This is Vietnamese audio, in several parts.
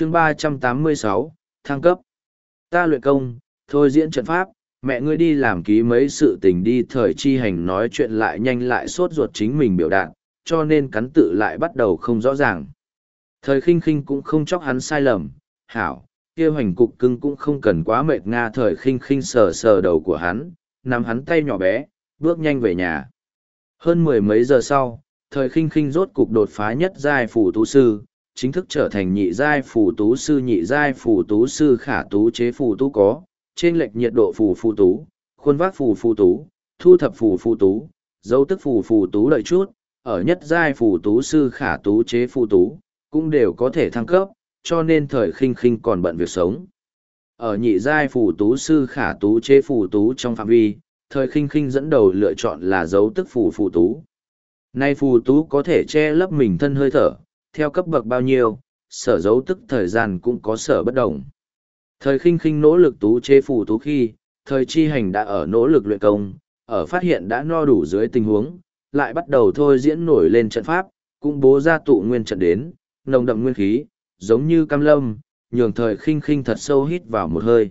chương ba trăm tám mươi sáu, thăng cấp. Ta luyện công, thôi diễn trận pháp, mẹ ngươi đi làm ký mấy sự tình đi, thời chi hành nói chuyện lại nhanh lại sốt ruột chính mình biểu đạt, cho nên cắn tự lại bắt đầu không rõ ràng. Thời khinh khinh cũng không chóc hắn sai lầm, hảo, kia hoành cục cưng cũng không cần quá mệt nga, thời khinh khinh sờ sờ đầu của hắn, nắm hắn tay nhỏ bé, bước nhanh về nhà. Hơn mười mấy giờ sau, thời khinh khinh rốt cục đột phá nhất giai phủ tu sư chính thức trở thành nhị giai phù tú sư, nhị giai phù tú sư khả tú chế phù tú có, trên lệch nhiệt độ phù phù tú, khuôn vác phù phù tú, thu thập phù phù tú, dấu tức phù phù tú lợi chút, ở nhất giai phù tú sư khả tú chế phù tú, cũng đều có thể thăng cấp, cho nên thời khinh khinh còn bận việc sống. Ở nhị giai phù tú sư khả tú chế phù tú trong phạm vi, thời khinh khinh dẫn đầu lựa chọn là dấu tức phù phù tú. Nay phù tú có thể che lấp mình thân hơi thở theo cấp bậc bao nhiêu, sở dấu tức thời gian cũng có sở bất đồng. Thời khinh khinh nỗ lực tú chế phù tú khi, thời chi hành đã ở nỗ lực luyện công, ở phát hiện đã no đủ dưới tình huống, lại bắt đầu thôi diễn nổi lên trận pháp, cũng bố ra tụ nguyên trận đến, nồng đậm nguyên khí, giống như cam lâm, nhường thời khinh khinh thật sâu hít vào một hơi.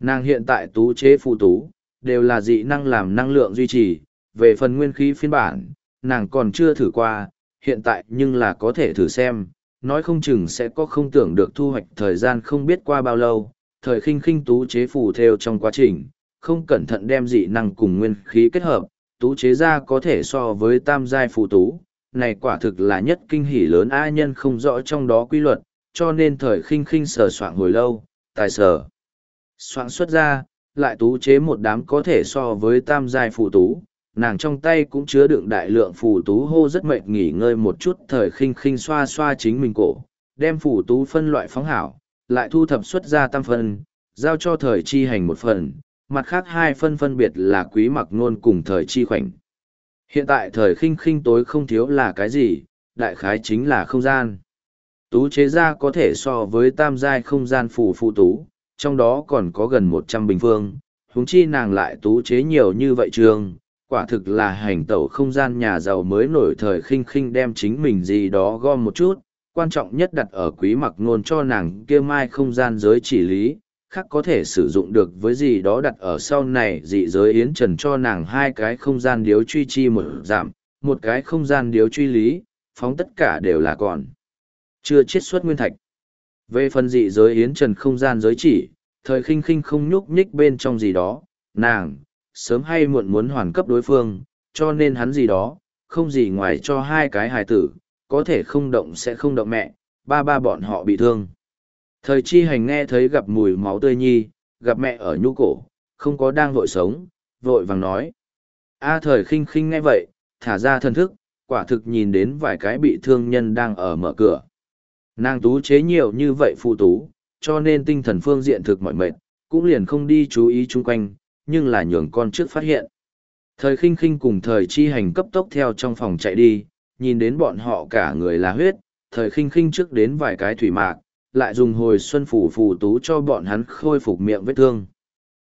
Nàng hiện tại tú chế phù tú, đều là dị năng làm năng lượng duy trì, về phần nguyên khí phiên bản, nàng còn chưa thử qua hiện tại nhưng là có thể thử xem, nói không chừng sẽ có không tưởng được thu hoạch thời gian không biết qua bao lâu, thời khinh khinh tú chế phù theo trong quá trình, không cẩn thận đem dị năng cùng nguyên khí kết hợp, tú chế ra có thể so với tam giai phù tú, này quả thực là nhất kinh hỉ lớn ai nhân không rõ trong đó quy luật, cho nên thời khinh khinh sờ soạn hồi lâu, tài sở soạn xuất ra, lại tú chế một đám có thể so với tam giai phù tú nàng trong tay cũng chứa đựng đại lượng phù tú hô rất mệt nghỉ ngơi một chút thời khinh khinh xoa xoa chính mình cổ, đem phù tú phân loại phóng hảo, lại thu thập xuất ra tam phân, giao cho thời chi hành một phần, mặt khác hai phân phân biệt là quý mặc nôn cùng thời chi khoảnh. Hiện tại thời khinh khinh tối không thiếu là cái gì, đại khái chính là không gian. Tú chế ra có thể so với tam giai không gian phù phụ tú, trong đó còn có gần một trăm bình phương, huống chi nàng lại tú chế nhiều như vậy trường quả thực là hành tẩu không gian nhà giàu mới nổi thời khinh khinh đem chính mình gì đó gom một chút, quan trọng nhất đặt ở quý mặc ngôn cho nàng kia mai không gian giới chỉ lý, khác có thể sử dụng được với gì đó đặt ở sau này dị giới yến trần cho nàng hai cái không gian điếu truy chi một giảm, một cái không gian điếu truy lý, phóng tất cả đều là còn. Chưa chiết xuất nguyên thạch. Về phần dị giới yến trần không gian giới chỉ, thời khinh khinh không nhúc nhích bên trong gì đó, nàng, sớm hay muộn muốn hoàn cấp đối phương, cho nên hắn gì đó, không gì ngoài cho hai cái hài tử, có thể không động sẽ không động mẹ, ba ba bọn họ bị thương. Thời chi hành nghe thấy gặp mùi máu tươi nhi, gặp mẹ ở nhu cổ, không có đang vội sống, vội vàng nói. A thời khinh khinh nghe vậy, thả ra thân thức, quả thực nhìn đến vài cái bị thương nhân đang ở mở cửa. Nàng tú chế nhiều như vậy phụ tú, cho nên tinh thần phương diện thực mọi mệt, cũng liền không đi chú ý chung quanh, nhưng là nhường con trước phát hiện. Thời khinh khinh cùng thời chi hành cấp tốc theo trong phòng chạy đi, nhìn đến bọn họ cả người là huyết, thời khinh khinh trước đến vài cái thủy mạc, lại dùng hồi xuân phủ phù tú cho bọn hắn khôi phục miệng vết thương.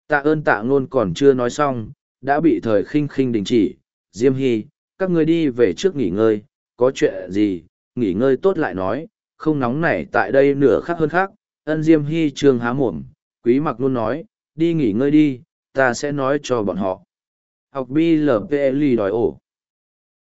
Tạ ơn tạ ngôn còn chưa nói xong, đã bị thời khinh khinh đình chỉ, Diêm Hy, các người đi về trước nghỉ ngơi, có chuyện gì, nghỉ ngơi tốt lại nói, không nóng nảy tại đây nửa khác hơn khác, ân Diêm Hy trường há mồm, quý mặc luôn nói, đi nghỉ ngơi đi, ta sẽ nói cho bọn họ. Học BLPLI đòi ổ.